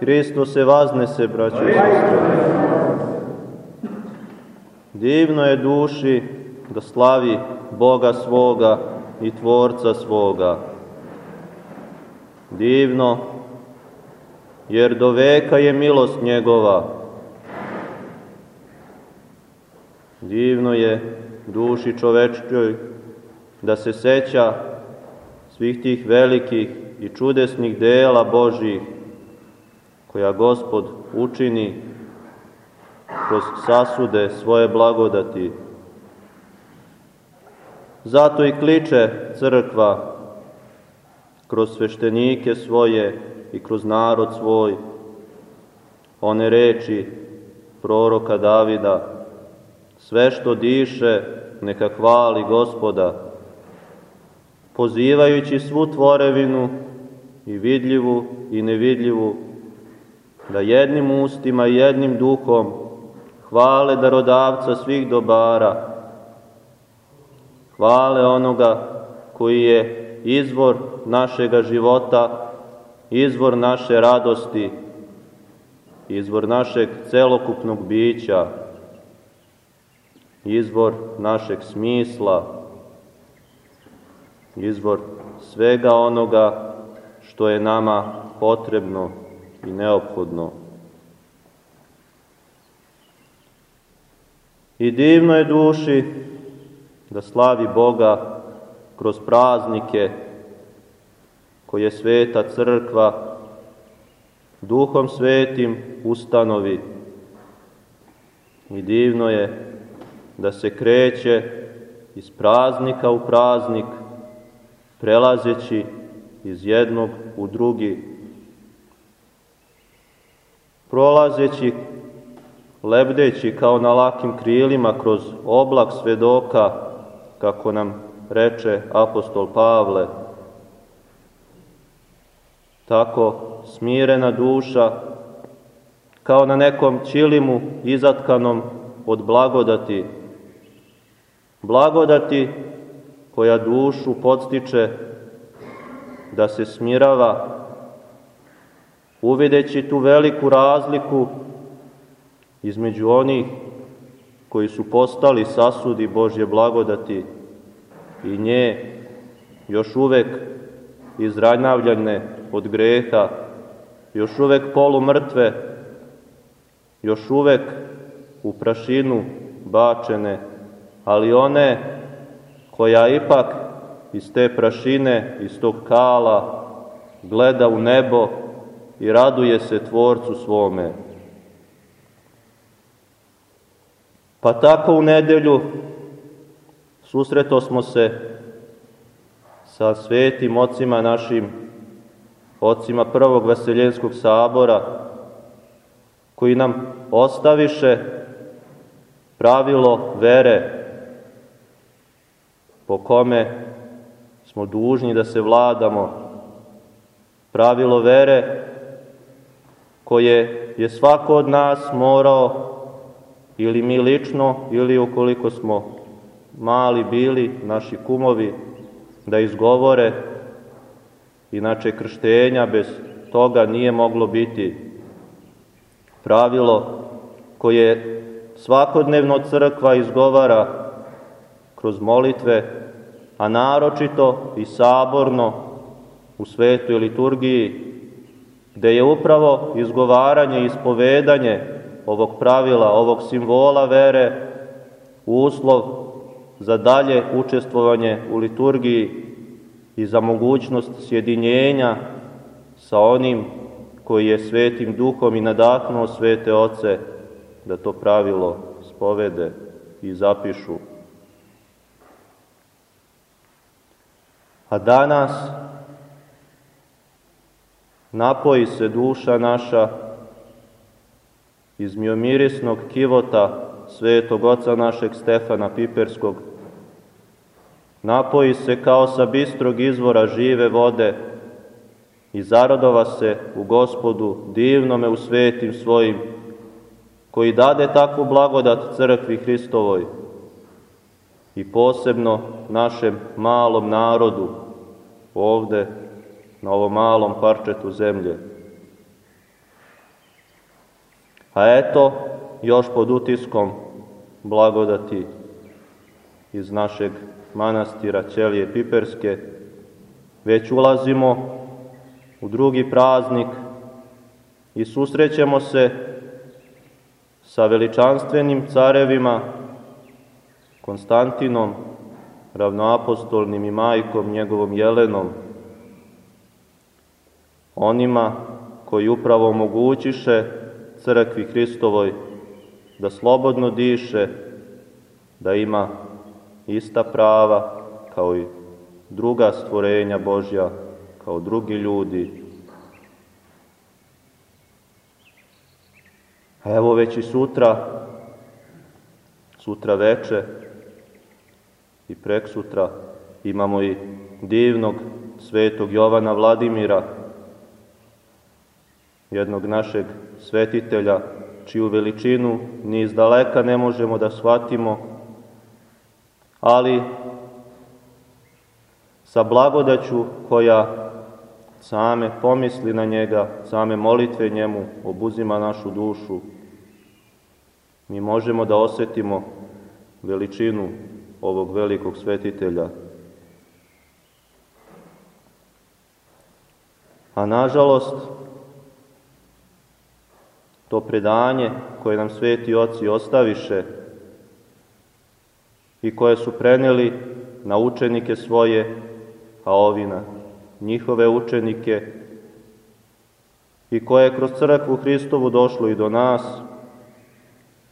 Hristos se vaznese, braćo i. Divno je duši da slavi Boga svoga i Tvorca svoga. Divno, jer do veka je milost njegova. Divno je duši čoveččoj da se seća svih tih velikih i čudesnih dela Božih koja Gospod učini kroz sasude svoje blagodati. Zato i kliče crkva kroz sveštenike svoje i kroz narod svoj one reči proroka Davida sve što diše neka hvali gospoda pozivajući svu tvorevinu i vidljivu i nevidljivu da jednim ustima i jednim duhom hvale darodavca svih dobara, hvale onoga koji je izvor našega života, izvor naše radosti, izvor našeg celokupnog bića, izvor našeg smisla, izvor svega onoga što je nama potrebno i neophodno. I divno je duši da slavi Boga kroz praznike koje sveta crkva duhom svetim ustanovi. I divno je da se kreće iz praznika u praznik, prelazeći iz jednog u drugi prolazeći, lebdeći kao na lakim krilima kroz oblak svedoka, kako nam reče apostol Pavle. Tako smirena duša, kao na nekom čilimu izatkanom od blagodati, blagodati koja dušu podstiče da se smirava uvideći tu veliku razliku između onih koji su postali sasudi Božje blagodati i nje još uvek izranjavljane od greha, još uvek polumrtve, još uvek u prašinu bačene, ali one koja ipak iz te prašine, iz tog kala gleda u nebo i raduje se Tvorcu svome. Pa tako u nedelju susreto smo se sa svetim ocima našim, ocima prvog Vaseljenskog sabora, koji nam ostaviše pravilo vere po kome smo dužni da se vladamo, pravilo vere koje je svako od nas morao, ili mi lično, ili ukoliko smo mali bili, naši kumovi, da izgovore, inače krštenja bez toga nije moglo biti pravilo koje svakodnevno crkva izgovara kroz molitve, a naročito i saborno u svetoj liturgiji gde je upravo izgovaranje ispovedanje ovog pravila, ovog simbola vere, uslov za dalje učestvovanje u liturgiji i za mogućnost sjedinjenja sa onim koji je svetim duhom i nadahnuo svete oce da to pravilo spovede i zapišu. A danas napoji se duša naša iz miomirisnog kivota svetog oca našeg Stefana Piperskog, napoji se kao sa bistrog izvora žive vode i zaradova se u gospodu divnome u svetim svojim, koji dade takvu blagodat crkvi Hristovoj i posebno našem malom narodu ovde na ovom malom parčetu zemlje. A eto, još pod utiskom blagodati iz našeg manastira Ćelije Piperske, već ulazimo u drugi praznik i susrećemo se sa veličanstvenim carevima Konstantinom, ravnoapostolnim i majkom njegovom Jelenom, onima koji upravo omogućiše crkvi Hristovoj da slobodno diše, da ima ista prava kao i druga stvorenja Božja, kao drugi ljudi. A evo već i sutra, sutra veče i prek sutra imamo i divnog svetog Jovana Vladimira, jednog našeg svetitelja, čiju veličinu ni iz daleka ne možemo da shvatimo, ali sa blagodaću koja same pomisli na njega, same molitve njemu obuzima našu dušu, mi možemo da osetimo veličinu ovog velikog svetitelja. A nažalost, to predanje koje nam sveti oci ostaviše i koje su preneli na učenike svoje, a ovi na njihove učenike i koje je kroz crkvu Hristovu došlo i do nas,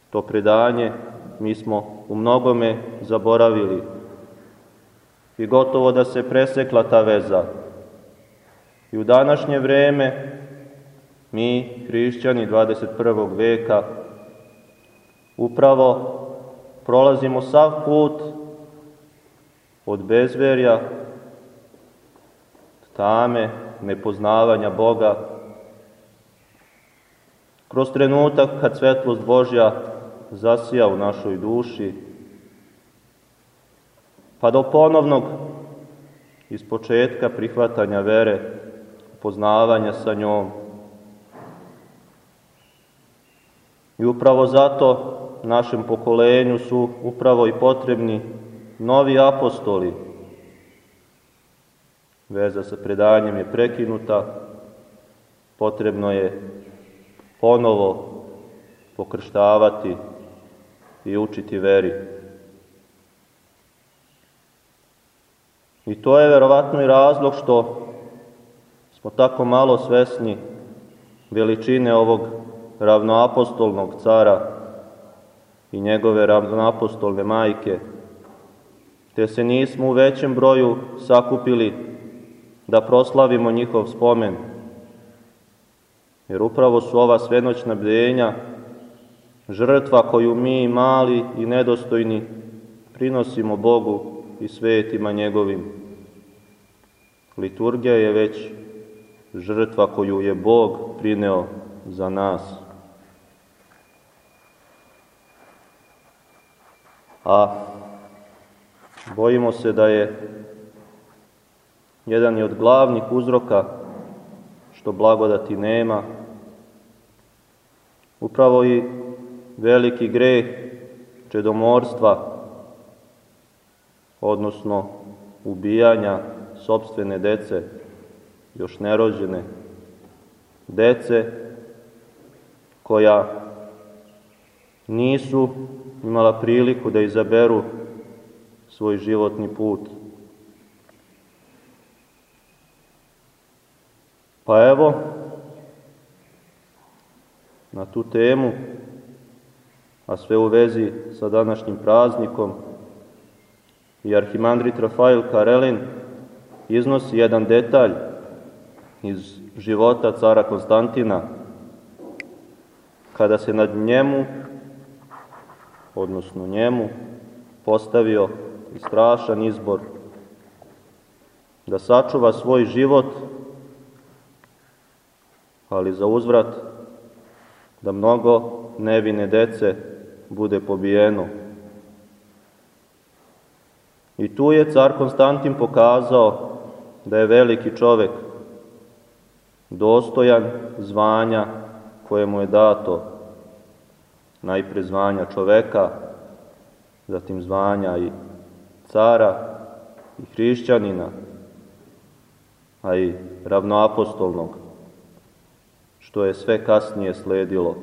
to predanje mi smo u mnogome zaboravili i gotovo da se presekla ta veza. I u današnje vreme mi, hrišćani 21. veka, upravo prolazimo sav put od bezverja, tame, nepoznavanja Boga, kroz trenutak kad svetlost Božja zasija u našoj duši, pa do ponovnog iz početka prihvatanja vere, poznavanja sa njom, I upravo zato našem pokolenju su upravo i potrebni novi apostoli. Veza sa predanjem je prekinuta, potrebno je ponovo pokrštavati i učiti veri. I to je verovatno i razlog što smo tako malo svesni veličine ovog ravnoapostolnog cara i njegove ravnoapostolne majke, te se nismo u većem broju sakupili da proslavimo njihov spomen, jer upravo su ova svenoćna bdenja žrtva koju mi mali i nedostojni prinosimo Bogu i svetima njegovim. Liturgija je već žrtva koju je Bog prineo za nas. A bojimo se da je jedan od glavnih uzroka što blagodati nema, upravo i veliki greh čedomorstva, odnosno ubijanja sobstvene dece, još nerođene, dece koja nisu imala priliku da izaberu svoj životni put. Pa evo, na tu temu, a sve u vezi sa današnjim praznikom, i arhimandrit Rafael Karelin iznosi jedan detalj iz života cara Konstantina, kada se nad njemu odnosno njemu, postavio i strašan izbor da sačuva svoj život, ali za uzvrat da mnogo nevine dece bude pobijeno. I tu je car Konstantin pokazao da je veliki čovek, dostojan zvanja koje mu je dato najpre zvanja čoveka, zatim zvanja i cara i hrišćanina, a i ravnoapostolnog, što je sve kasnije sledilo.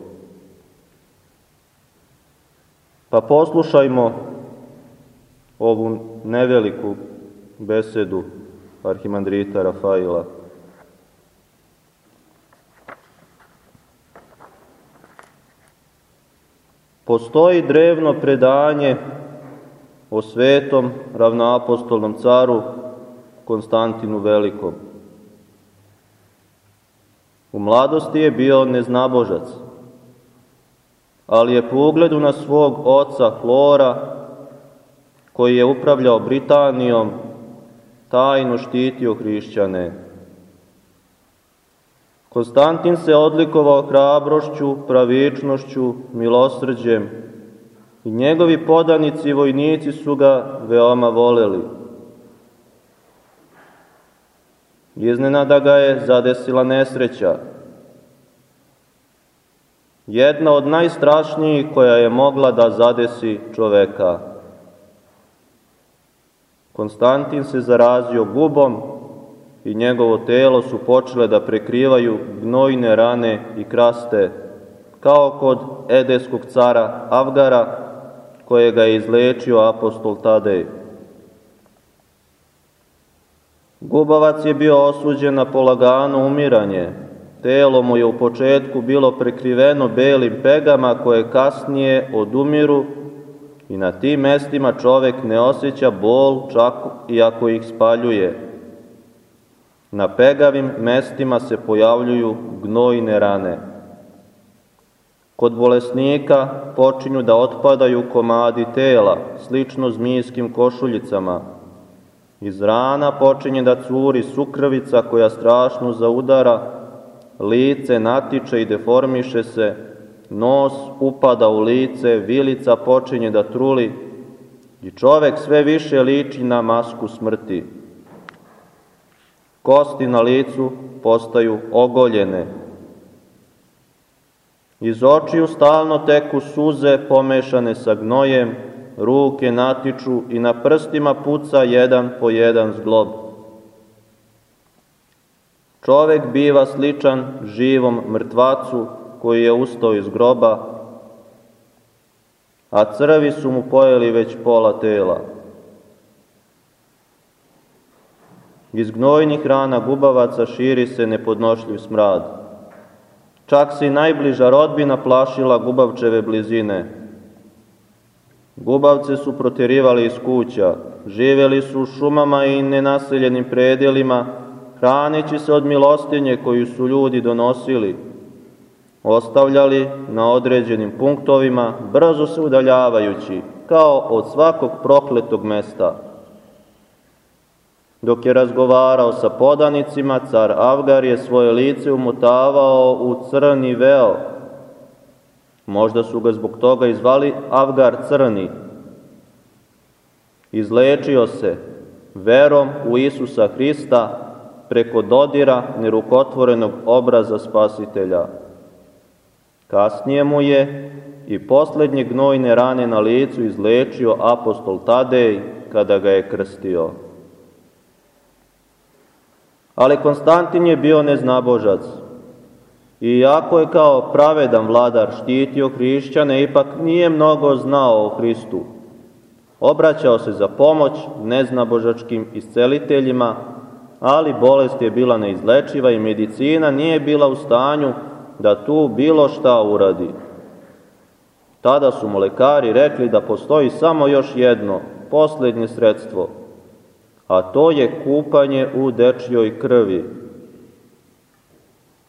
Pa poslušajmo ovu neveliku besedu arhimandrita Rafaila. Postoji drevno predanje o svetom ravnoapostolnom caru Konstantinu Velikom. U mladosti je bio neznabožac, ali je po ugledu na svog oca Flora, koji je upravljao Britanijom, tajno štitio hrišćane. Konstantin se odlikovao hrabrošću, pravičnošću, milosrđem i njegovi podanici i vojnici su ga veoma voleli. Iznenada ga je zadesila nesreća. Jedna od najstrašnijih koja je mogla da zadesi čoveka. Konstantin se zarazio gubom i njegovo telo su počele da prekrivaju gnojne rane i kraste, kao kod edeskog cara Avgara, kojega je izlečio apostol Tadej. Gubavac je bio osuđen na polagano umiranje. Telo mu je u početku bilo prekriveno belim pegama koje kasnije odumiru i na tim mestima čovek ne osjeća bol čak i ako ih spaljuje. Na pegavim mestima se pojavljuju gnojne rane. Kod bolesnika počinju da otpadaju komadi tela, slično zmijskim košuljicama. Iz rana počinje da curi sukrvica koja strašno zaudara, lice natiče i deformiše se, nos upada u lice, vilica počinje da truli i čovek sve više liči na masku smrti. Kosti na licu postaju ogoljene. Iz očiju stalno teku suze pomešane sa gnojem, ruke natiču i na prstima puca jedan po jedan zglob. Čovek biva sličan živom mrtvacu koji je ustao iz groba, a crvi su mu pojeli već pola tela. Iz gnojnih rana gubavaca širi se nepodnošljiv smrad. Čak se i najbliža rodbina plašila gubavčeve blizine. Gubavce su proterivali iz kuća, živeli su u šumama i nenaseljenim predelima, hranići se od milostinje koju su ljudi donosili, ostavljali na određenim punktovima, brzo se udaljavajući, kao od svakog prokletog mesta. Dok je razgovarao sa podanicima, car Avgar je svoje lice umotavao u crni veo. Možda su ga zbog toga izvali Avgar crni. Izlečio se verom u Isusa Hrista preko dodira nerukotvorenog obraza spasitelja. Kasnije mu je i poslednje gnojne rane na licu izlečio apostol Tadej kada ga je krstio. Ali Konstantin je bio neznabožac. I iako je kao pravedan vladar štitio hrišćane, ipak nije mnogo znao o Hristu. Obraćao se za pomoć neznabožačkim isceliteljima, ali bolest je bila neizlečiva i medicina nije bila u stanju da tu bilo šta uradi. Tada su mu lekari rekli da postoji samo još jedno, poslednje sredstvo, a to je kupanje u dečjoj krvi.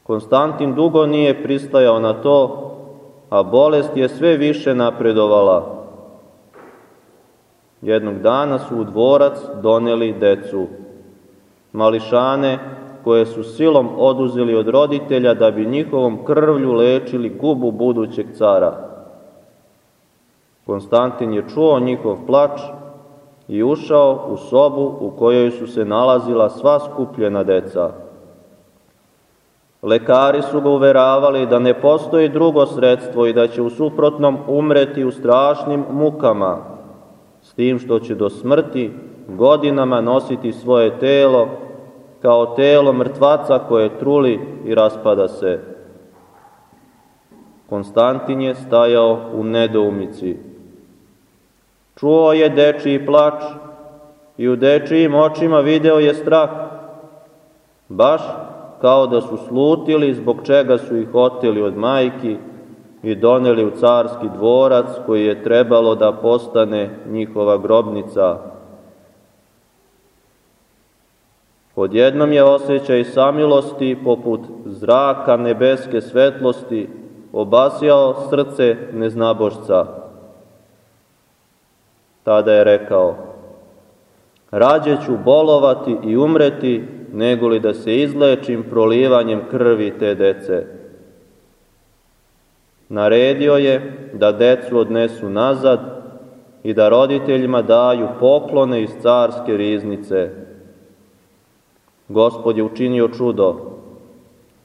Konstantin dugo nije pristajao na to, a bolest je sve više napredovala. Jednog dana su u dvorac doneli decu, mališane koje su silom oduzeli od roditelja da bi njihovom krvlju lečili gubu budućeg cara. Konstantin je čuo njihov plač i ušao u sobu u kojoj su se nalazila sva skupljena deca. Lekari su ga uveravali da ne postoji drugo sredstvo i da će u suprotnom umreti u strašnim mukama, s tim što će do smrti godinama nositi svoje telo kao telo mrtvaca koje truli i raspada se. Konstantin je stajao u nedoumici. Čuo je dečiji plač i u dečijim očima video je strah, baš kao da su slutili zbog čega su ih oteli od majki i doneli u carski dvorac koji je trebalo da postane njihova grobnica. Odjednom je osjećaj samilosti poput zraka nebeske svetlosti obasjao srce neznabošca. Tada je rekao, rađe ću bolovati i umreti, nego li da se izlečim prolivanjem krvi te dece. Naredio je da decu odnesu nazad i da roditeljima daju poklone iz carske riznice. Gospod je učinio čudo.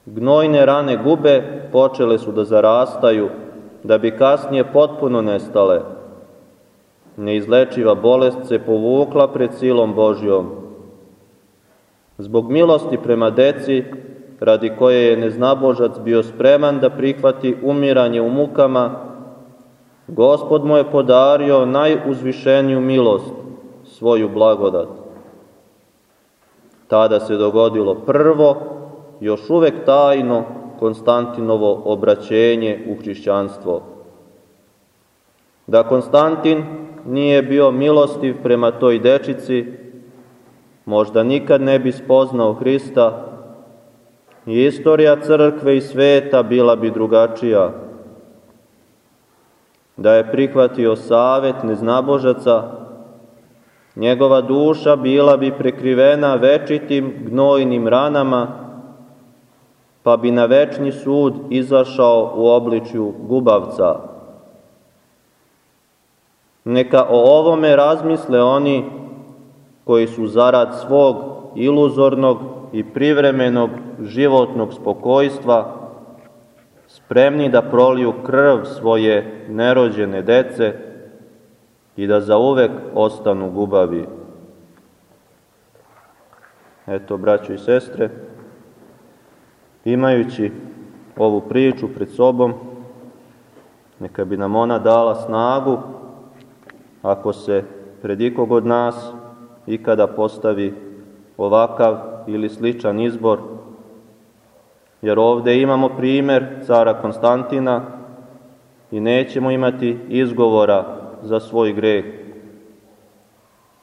Gnojne rane gube počele su da zarastaju, da bi kasnije potpuno nestale. Neizlečiva bolest se povukla pred silom Božjom. Zbog milosti prema deci, radi koje je neznabožac bio spreman da prihvati umiranje u mukama, Gospod mu je podario najuzvišeniju milost, svoju blagodat. Tada se dogodilo prvo, još uvek tajno, Konstantinovo obraćenje u hrišćanstvo. Da Konstantin nije bio milostiv prema toj dečici, možda nikad ne bi spoznao Hrista i istorija crkve i sveta bila bi drugačija. Da je prihvatio savet neznabožaca, njegova duša bila bi prekrivena večitim gnojnim ranama, pa bi na večni sud izašao u obličju gubavca. Neka o ovome razmisle oni koji su zarad svog iluzornog i privremenog životnog spokojstva spremni da proliju krv svoje nerođene dece i da zauvek ostanu gubavi. Eto, braćo i sestre, imajući ovu priču pred sobom, neka bi nam ona dala snagu ako se pred ikog od nas ikada postavi ovakav ili sličan izbor, jer ovde imamo primer cara Konstantina i nećemo imati izgovora za svoj greh.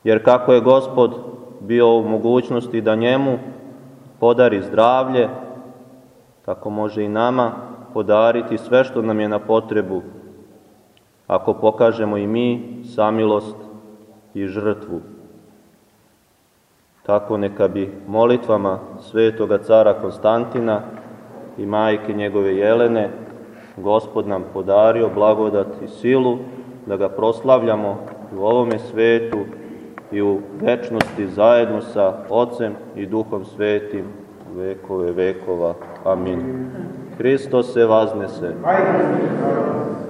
Jer kako je gospod bio u mogućnosti da njemu podari zdravlje, tako može i nama podariti sve što nam je na potrebu, ako pokažemo i mi samilost i žrtvu. Tako neka bi molitvama svetoga cara Konstantina i majke njegove Jelene Gospod nam podario blagodat i silu da ga proslavljamo u ovome svetu i u večnosti zajedno sa Otcem i Duhom Svetim vekove vekova. Amin. Hristos se vaznese. Ajde.